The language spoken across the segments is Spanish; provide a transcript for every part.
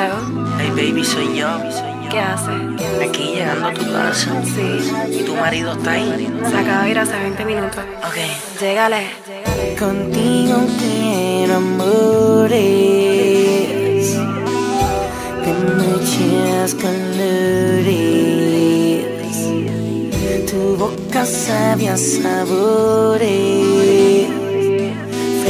Hello. Hey baby, soy yo. ¿Qué haces? Aquí llegando a tu casa. Sí. ¿Y tu marido está ahí? Se acaba de ir hace 20 minutos. Ok. Llégale. Contigo quiero amores de muchos colores. Tu boca sabia sabores.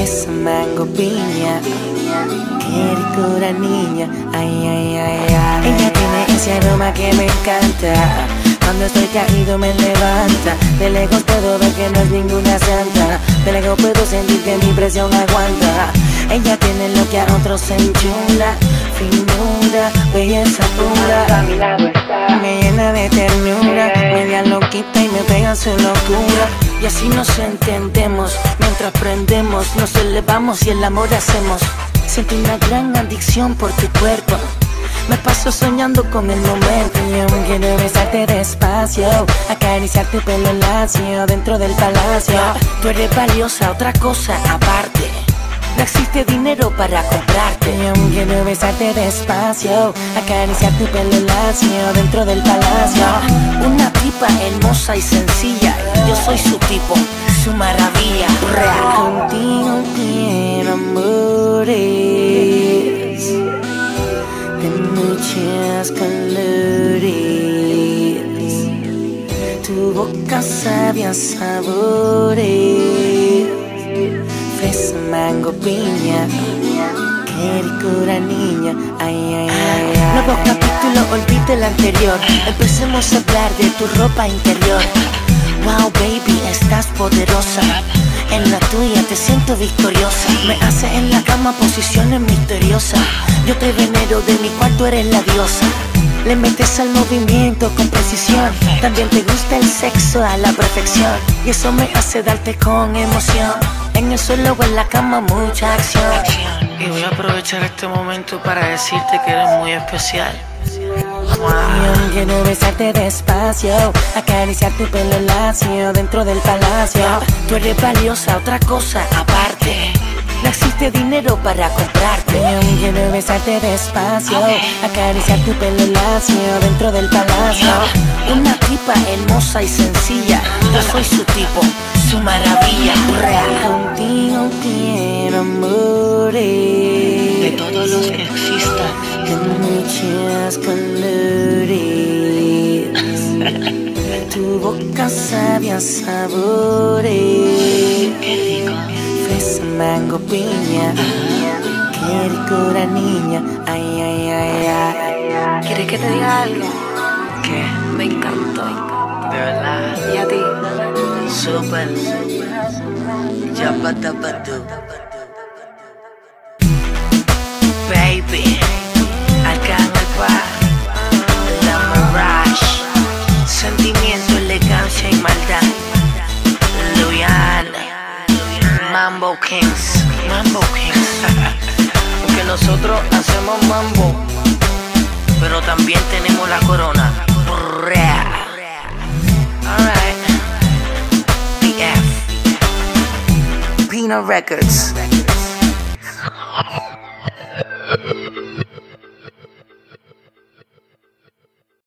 Fresa, mango, piña. Qué rico niña. Ay, ay, ay, ay. Ella tiene ese aroma que me encanta. Cuando estoy caído me levanta De lejos puedo ver que no es ninguna santa De lejos puedo sentir que mi presión aguanta Ella tiene lo que a otros se enchula Finura, belleza pura A mi lado está. Me llena de ternura Media loquita y me pega su locura así nos entendemos. Mientras prendemos Nos elevamos y el amor hacemos. Siento una gran adicción por tu cuerpo. Me paso soñando con el momento y aún quiero besarte despacio. Acariciar tu pelo lacio dentro del palacio. Tú eres valiosa, otra cosa aparte no existe dinero para comprarte. Y aún quiero besarte despacio Acariciar tu pelo lacio dentro del palacio. Una tipa hermosa y sencilla Yo soy su tipo, su maravilla. Real. Contigo quiero amores de muchos colores. Tu boca sabia sabores. Mango, piña. Qué ricura niña. Ay, ay, ay, ay. Nuevo capítulo, olvide el anterior. Empecemos a hablar de tu ropa interior. Wow, baby, estás poderosa. En la tuya te siento victoriosa. Me hace en la cama posiciones misteriosas. Yo te venero de mi cuarto, eres la diosa. Le metes al movimiento con precisión. También te gusta el sexo a la perfección. Y eso me hace darte con emoción. En el suelo o en la cama, mucha acción. Y voy a aprovechar este momento para decirte que eres muy especial. Wow. Quiero besarte despacio, acariciar tu pelo lacio dentro del palacio. Tú eres valiosa, otra cosa aparte. No existe dinero para comprarte. Quiero besarte despacio, acariciar tu pelo lacio dentro del palacio. Una tipa hermosa y sencilla. Yo soy su tipo, su maravilla real. Contigo quiero amores. De todos los que existan. Tu boca sabia sabores. Qué rico. Fresa, mango, piña. Qué ricura niña. Ay, ay, ay, ay. ¿Quieres que te diga algo? ¿Qué? Me encantó. De verdad. ¿Y a ti? Super. Yapatabadu. Baby. Mambo Kings. Mambo Kings. Porque nosotros hacemos mambo. Pero también tenemos la corona. Alright. BF. Peanut Records.